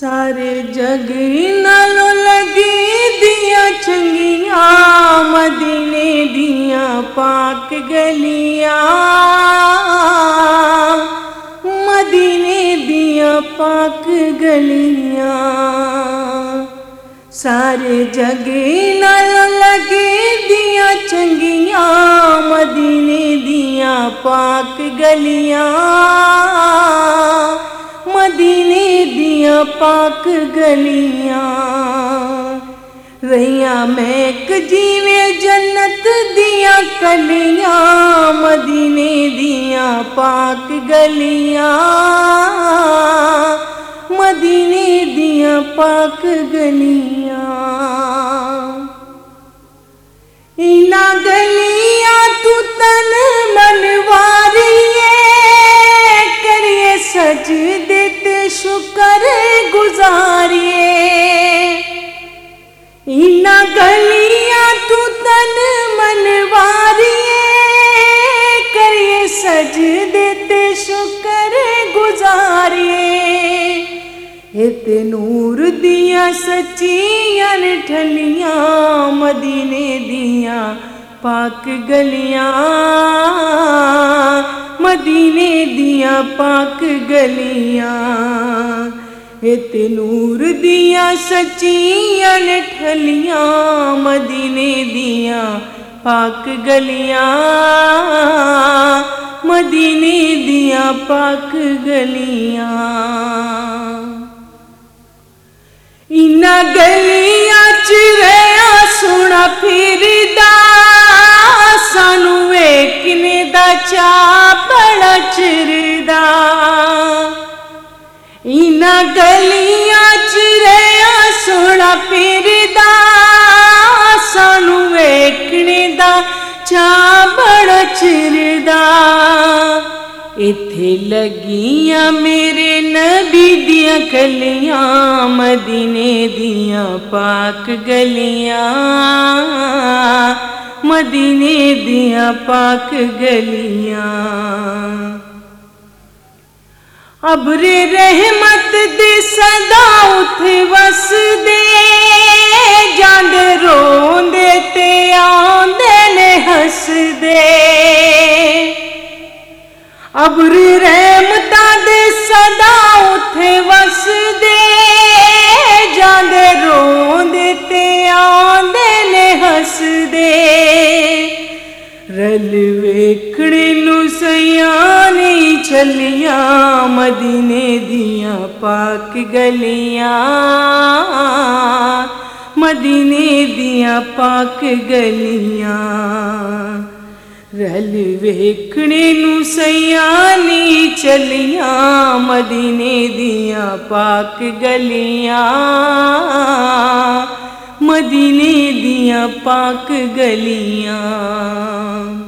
سارے جگ نالو لگی دیا چنگیاں، مدینے دیا پاک گلیاں۔ مدینے دیا پاک گلیاں۔ سارے جگ نالو لگی دیا چنگیاں، مدینے دیا پاک گلیاں۔ پاک گلیاں رہیاں ایک جیوے جنت دیاں کلیاں مدینے دیاں پاک گلیاں مدینے دیاں پاک گلیاں گزاریے۔ نہ گلیاں تو تن منواریے۔ کریے سج دیتے شکر گزاریے۔ تے نور دیاں سچیاں ٹھلیاں، مدینے دیاں پاک گلیاں۔ مدینے دیاں پاک گلیاں۔ تے نور دیا، سچیاں نے ٹھلیاں، مدینے دیاں پاک گلیاں، مدینے دیا، پاک گلیاں۔ انہاں گلیاں چ رہیا، سونا پھردا، سانو ویکھنے دا چا بڑا چر گلیاں چریا سونا پیر سانو ویکھنے دا چا بڑا چردا ایتھے لگیاں میرے نبی دیاں کلیاں مدینے دیاں پاک گلیاں مدینے دیاں پاک گلیاں ابر رحمت دی صدا اٹھ وس دے ویکڑے سیاں نے چلیاں مدینے دیا پاک گلیاں۔ مدینے دیا پاک گلیاں۔ رل ویکڑے سیاں نے چلیاں مدینے دیا پاک گلیاں۔ مدینے دیا پاک گلیاں۔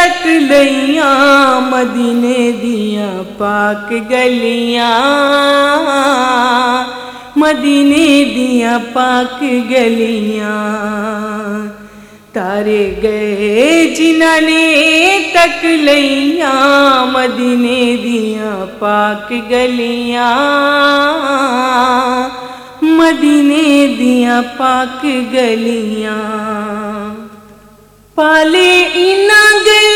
تک گئیاں مدینے دیا پاک گلیاں۔ مدینے دیا پاک گلیاں۔ تارے گئے جنہوں نے تک لیاں مدینے دیاں پاک گلیاں۔ مدینے دیا پاک گلیاں۔ پالے گئے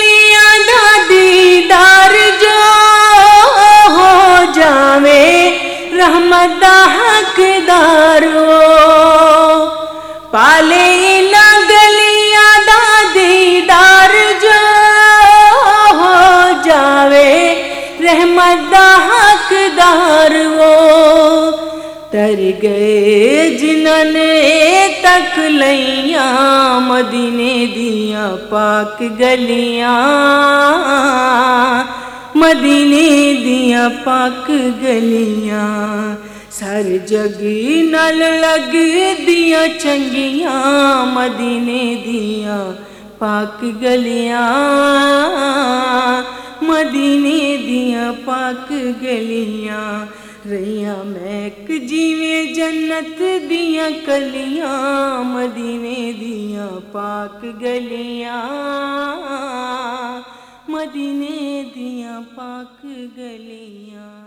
دیدار جو تک لیاں مدینے دیا پاک گلیاں۔ مدینے دیا پاک گلیاں۔ سر جگ نل لگ دیا چنگیاں۔ مدینے دیا پاک گلیاں۔ مدینے دیا پاک گلیاں۔ رہیاں مہک جیویں جنت دیاں کلیاں مدینے دیاں پاک گلیاں۔ مدینے دیاں پاک گلیاں۔